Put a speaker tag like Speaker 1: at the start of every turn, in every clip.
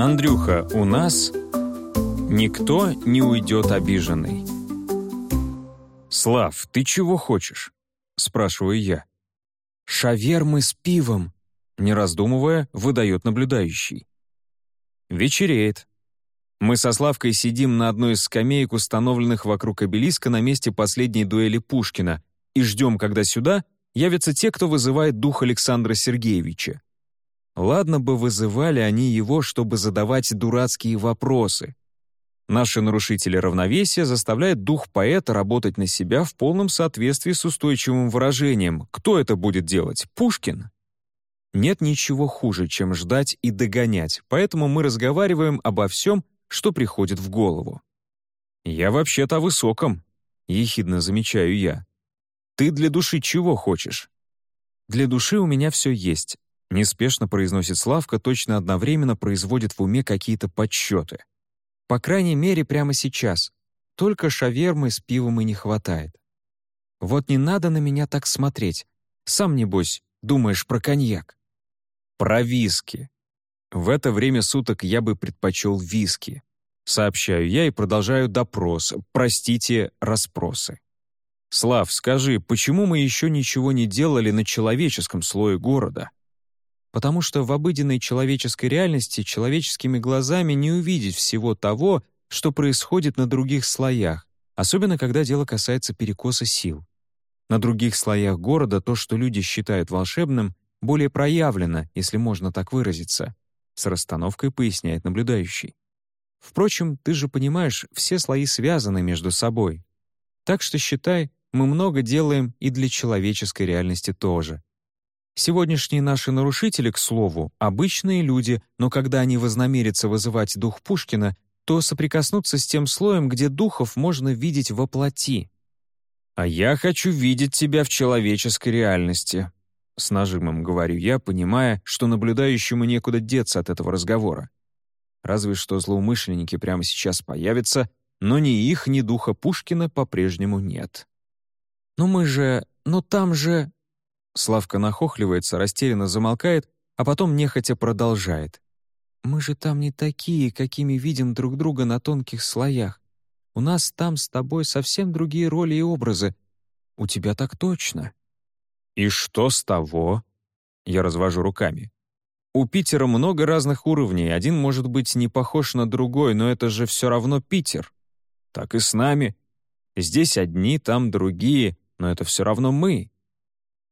Speaker 1: Андрюха, у нас никто не уйдет обиженный. «Слав, ты чего хочешь?» — спрашиваю я.
Speaker 2: «Шавермы с пивом», — не раздумывая, выдает наблюдающий.
Speaker 1: Вечереет. Мы со Славкой сидим на одной из скамеек, установленных вокруг обелиска на месте последней дуэли Пушкина, и ждем, когда сюда явятся те, кто вызывает дух Александра Сергеевича. Ладно бы вызывали они его, чтобы задавать дурацкие вопросы. Наши нарушители равновесия заставляют дух поэта работать на себя в полном соответствии с устойчивым выражением «Кто это будет делать? Пушкин?» Нет ничего хуже, чем ждать и догонять, поэтому мы разговариваем обо всем, что приходит в голову. «Я вообще-то о высоком», — ехидно замечаю я. «Ты для души чего хочешь?» «Для души у меня все есть», — неспешно произносит Славка, точно одновременно производит в уме какие-то подсчеты. «По крайней мере, прямо сейчас. Только шавермы с пивом и не хватает. Вот не надо на меня так смотреть. Сам, небось, думаешь про коньяк». Про виски. В это время суток я бы предпочел виски. Сообщаю я и продолжаю допрос, простите, расспросы. «Слав, скажи, почему мы еще ничего не делали на человеческом слое города?» «Потому что в обыденной человеческой реальности человеческими глазами не увидеть всего того, что происходит на других слоях, особенно когда дело касается перекоса сил. На других слоях города то, что люди считают волшебным, более проявлено, если можно так выразиться, с расстановкой поясняет наблюдающий. Впрочем, ты же понимаешь, все слои связаны между собой. Так что считай, мы много делаем и для человеческой реальности тоже. Сегодняшние наши нарушители, к слову, обычные люди, но когда они вознамерятся вызывать дух Пушкина, то соприкоснутся с тем слоем, где духов можно видеть во плоти. «А я хочу видеть тебя в человеческой реальности», с нажимом говорю я, понимая, что наблюдающему некуда деться от этого разговора. Разве что злоумышленники прямо сейчас появятся, но ни их, ни духа Пушкина по-прежнему нет. «Ну мы же... Ну там же...» Славка нахохливается, растерянно замолкает, а потом нехотя продолжает. «Мы же там не такие, какими видим друг друга на тонких слоях. У нас там с тобой совсем другие роли и образы. У тебя так точно». «И что с того?» Я развожу руками. «У Питера много разных уровней, один может быть не похож на другой, но это же все равно Питер. Так и с нами. Здесь одни, там другие, но это все равно мы».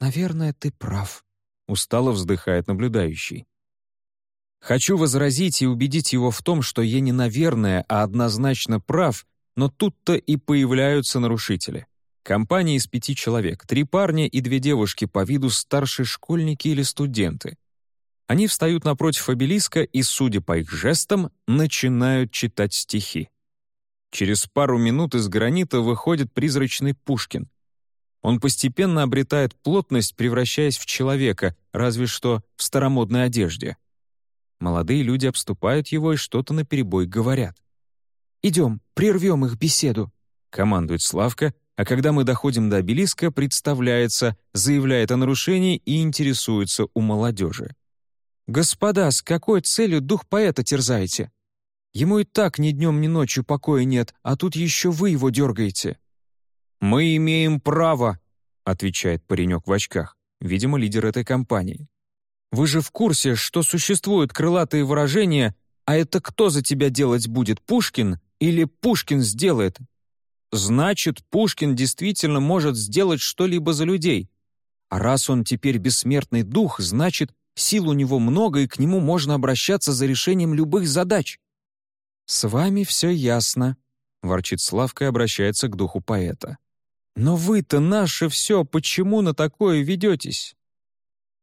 Speaker 2: «Наверное, ты прав», — устало вздыхает наблюдающий.
Speaker 1: Хочу возразить и убедить его в том, что я не наверное, а однозначно прав, но тут-то и появляются нарушители. Компания из пяти человек, три парня и две девушки по виду старшие школьники или студенты. Они встают напротив обелиска и, судя по их жестам, начинают читать стихи. Через пару минут из гранита выходит призрачный Пушкин. Он постепенно обретает плотность, превращаясь в человека, разве что в старомодной одежде. Молодые люди обступают его и что-то наперебой говорят.
Speaker 2: «Идем, прервем их беседу», —
Speaker 1: командует Славка, а когда мы доходим до обелиска, представляется, заявляет о нарушении и интересуется у молодежи. «Господа, с какой целью дух поэта терзаете? Ему и так ни днем, ни ночью покоя нет, а тут еще вы его дергаете». «Мы имеем право», — отвечает паренек в очках, видимо, лидер этой компании. «Вы же в курсе, что существуют крылатые выражения «А это кто за тебя делать будет, Пушкин?» или «Пушкин сделает», Значит, Пушкин действительно может сделать что-либо за людей. А раз он теперь бессмертный дух, значит, сил у него много, и к нему можно обращаться за решением любых задач. «С вами все ясно», — ворчит Славка и обращается к духу поэта. «Но вы-то наше все, почему на такое ведетесь?»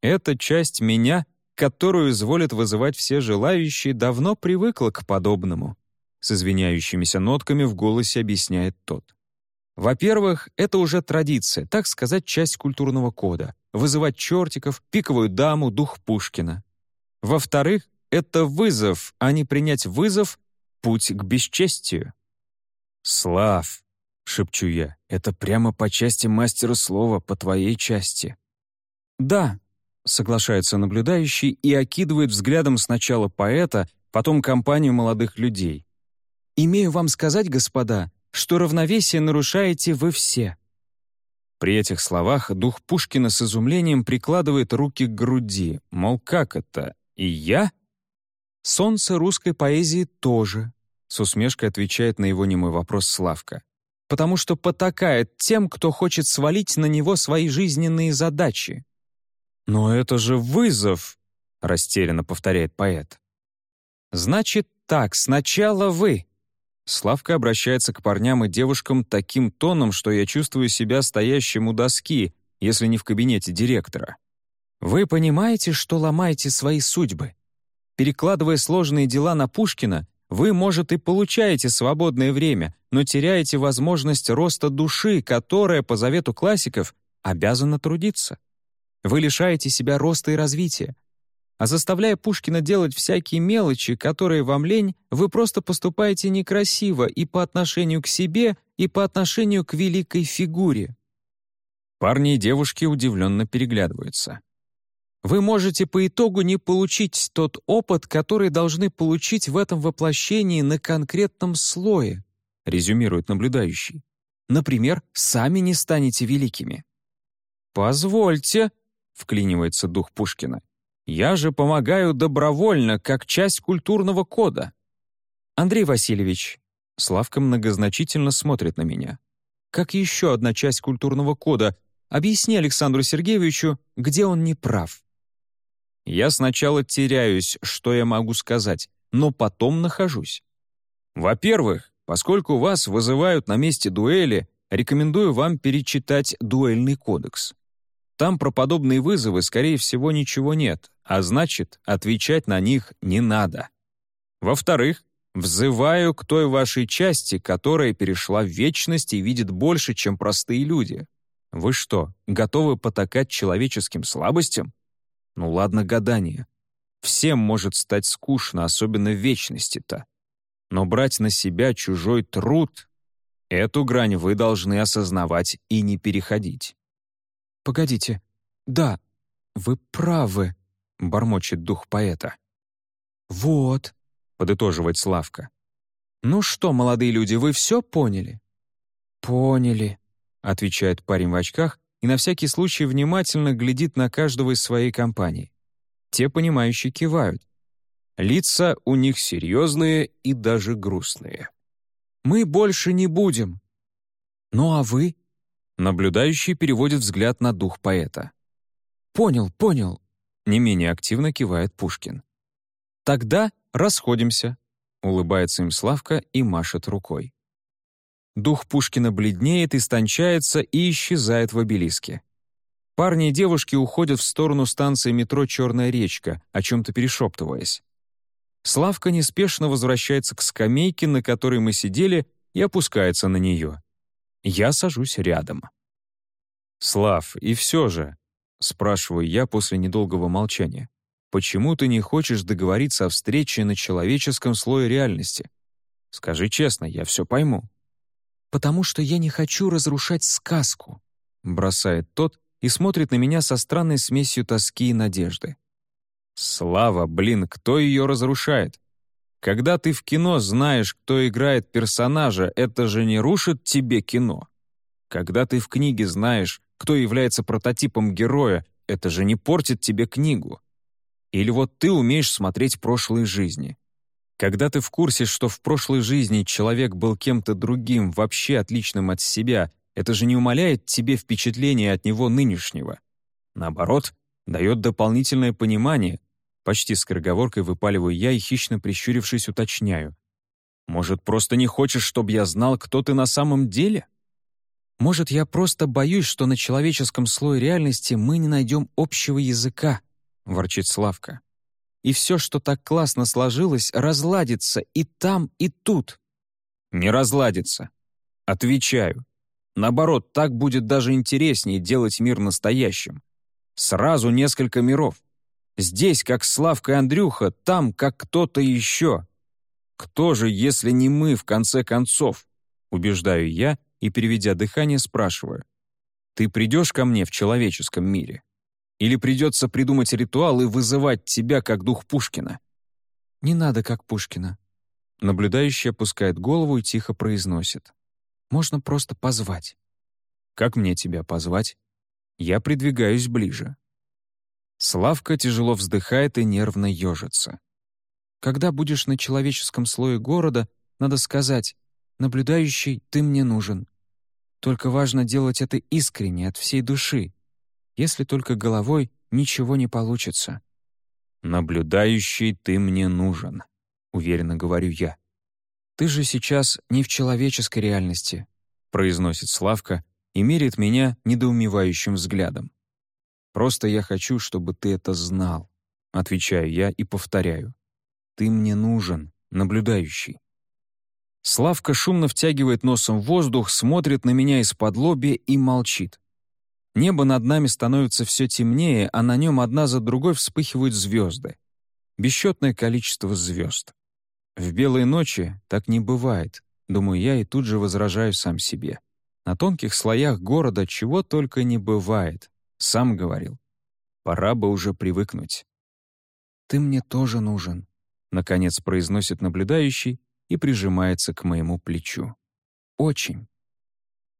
Speaker 1: Эта часть меня, которую изволят вызывать все желающие, давно привыкла к подобному с извиняющимися нотками в голосе объясняет тот. Во-первых, это уже традиция, так сказать, часть культурного кода — вызывать чертиков, пиковую даму, дух Пушкина. Во-вторых, это вызов, а не принять вызов — путь к бесчестию. «Слав», — шепчу я, — «это прямо по части мастера слова, по твоей части». «Да», — соглашается наблюдающий и окидывает взглядом сначала поэта, потом компанию молодых людей.
Speaker 2: «Имею вам сказать, господа, что равновесие нарушаете вы все».
Speaker 1: При этих словах дух Пушкина с изумлением прикладывает руки к груди, мол, как это, и я?
Speaker 2: «Солнце русской поэзии тоже», — с усмешкой отвечает на его немой вопрос Славка. «Потому что потакает тем, кто хочет свалить на него свои жизненные задачи».
Speaker 1: «Но это же вызов», — растерянно повторяет поэт.
Speaker 2: «Значит так, сначала вы»,
Speaker 1: Славка обращается к парням и девушкам таким тоном, что я чувствую себя стоящим у доски, если не в кабинете директора.
Speaker 2: «Вы понимаете, что ломаете свои судьбы? Перекладывая сложные дела на Пушкина, вы, может, и получаете свободное время, но теряете возможность роста души, которая, по завету классиков, обязана трудиться. Вы лишаете себя роста и развития, а заставляя Пушкина делать всякие мелочи, которые вам лень, вы просто поступаете некрасиво и по отношению к себе, и по отношению к великой фигуре».
Speaker 1: Парни и девушки удивленно переглядываются.
Speaker 2: Вы можете по итогу не получить тот опыт, который должны получить в этом воплощении на конкретном слое, резюмирует наблюдающий. Например, сами не станете великими.
Speaker 1: «Позвольте», — вклинивается дух Пушкина, я же помогаю добровольно, как часть культурного кода.
Speaker 2: Андрей Васильевич, Славка многозначительно смотрит на меня. Как еще одна часть культурного кода, объясни Александру Сергеевичу, где он не прав.
Speaker 1: Я сначала теряюсь, что я могу сказать, но потом нахожусь. Во-первых, поскольку вас вызывают на месте дуэли, рекомендую вам перечитать дуэльный кодекс. Там про подобные вызовы, скорее всего, ничего нет, а значит, отвечать на них не надо. Во-вторых, взываю к той вашей части, которая перешла в вечность и видит больше, чем простые люди. Вы что, готовы потакать человеческим слабостям? Ну ладно гадание. Всем может стать скучно, особенно в вечности-то. Но брать на себя чужой труд — эту грань вы должны осознавать и не переходить.
Speaker 2: «Погодите. Да, вы правы», — бормочет дух поэта. «Вот», — подытоживает Славка. «Ну что, молодые люди, вы все поняли?» «Поняли», — отвечает парень в очках и на всякий случай внимательно глядит на каждого из своей компании. Те, понимающие, кивают.
Speaker 1: Лица у них серьезные и даже грустные.
Speaker 2: «Мы больше не будем». «Ну а вы?»
Speaker 1: Наблюдающий переводит взгляд на дух поэта.
Speaker 2: «Понял, понял», —
Speaker 1: не менее активно кивает Пушкин.
Speaker 2: «Тогда расходимся», —
Speaker 1: улыбается им Славка и машет рукой.
Speaker 2: Дух Пушкина бледнеет, истончается и исчезает в обелиске. Парни и девушки уходят в сторону станции метро «Черная речка», о чем-то перешептываясь. Славка неспешно возвращается к скамейке, на которой мы сидели, и опускается на нее. Я сажусь рядом.
Speaker 1: «Слав, и все же», — спрашиваю я после недолгого молчания, «почему ты не хочешь договориться о встрече на человеческом слое реальности? Скажи честно, я все пойму».
Speaker 2: «Потому что я не хочу разрушать сказку», — бросает тот и смотрит на меня со странной смесью тоски и надежды.
Speaker 1: «Слава, блин, кто ее разрушает? Когда ты в кино знаешь, кто играет персонажа, это же не рушит тебе кино. Когда ты в книге знаешь, кто является прототипом героя, это же не портит тебе книгу. Или вот ты умеешь смотреть прошлые жизни. Когда ты в курсе, что в прошлой жизни человек был кем-то другим, вообще отличным от себя, это же не умаляет тебе впечатление от него нынешнего. Наоборот, дает дополнительное понимание, Почти скороговоркой выпаливаю я и, хищно прищурившись, уточняю. «Может, просто не хочешь, чтобы я знал, кто ты на самом деле?»
Speaker 2: «Может, я просто боюсь, что на человеческом слое реальности мы не найдем общего языка», — ворчит Славка. «И все, что так классно сложилось, разладится и там, и тут».
Speaker 1: «Не разладится. Отвечаю. Наоборот, так будет даже интереснее делать мир настоящим. Сразу несколько миров. Здесь как Славка и Андрюха, там как кто-то еще. Кто же, если не мы, в конце концов? Убеждаю я и, переведя дыхание, спрашиваю. Ты придешь ко мне в человеческом мире? Или придется придумать ритуал и вызывать тебя, как дух Пушкина?
Speaker 2: «Не надо, как Пушкина».
Speaker 1: Наблюдающий опускает голову и тихо произносит.
Speaker 2: «Можно просто позвать».
Speaker 1: «Как мне тебя позвать?» Я придвигаюсь ближе. Славка тяжело вздыхает и нервно ежится.
Speaker 2: «Когда будешь на человеческом слое города, надо сказать, наблюдающий, ты мне нужен. Только важно делать это искренне, от всей души. Если только головой, ничего не получится».
Speaker 1: «Наблюдающий, ты мне нужен», — уверенно говорю я.
Speaker 2: «Ты же сейчас не в человеческой реальности», — произносит Славка и мерит меня недоумевающим взглядом.
Speaker 1: «Просто я хочу, чтобы ты это знал», — отвечаю я и повторяю. «Ты мне нужен, наблюдающий». Славка шумно втягивает носом воздух, смотрит на меня из-под лоби и молчит. Небо над нами становится все темнее, а на нем одна за другой вспыхивают звезды. Бесчетное количество звезд. В белые ночи так не бывает, думаю я и тут же возражаю сам себе. На тонких слоях города чего только не бывает, сам говорил. Пора бы уже привыкнуть.
Speaker 2: «Ты мне тоже нужен», — наконец произносит наблюдающий и прижимается к моему плечу. «Очень».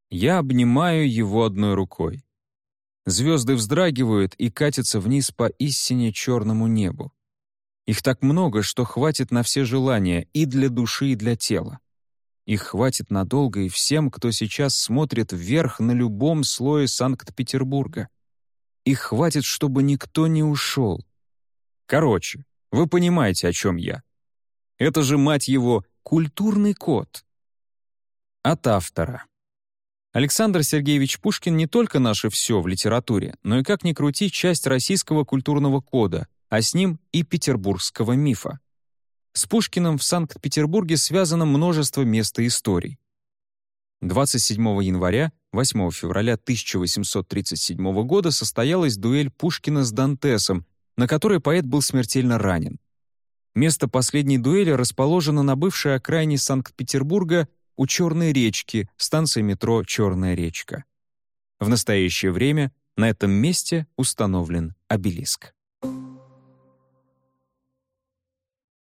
Speaker 1: Я обнимаю его одной рукой. Звезды вздрагивают и катятся вниз по истине черному небу. Их так много, что хватит на все желания и для души, и для тела. Их хватит надолго и всем, кто сейчас смотрит вверх на любом слое Санкт-Петербурга. Их хватит, чтобы никто не ушел. Короче, вы понимаете, о чем я. Это же, мать его, культурный код. От автора. Александр Сергеевич Пушкин не только наше все в литературе, но и, как ни крути, часть российского культурного кода, а с ним и петербургского мифа. С Пушкиным в Санкт-Петербурге связано множество мест и историй. 27 января, 8 февраля 1837 года состоялась дуэль Пушкина с Дантесом, на которой поэт был смертельно ранен. Место последней дуэли расположено на бывшей окраине Санкт-Петербурга у Черной речки, станция метро «Черная речка». В настоящее время на этом месте установлен обелиск.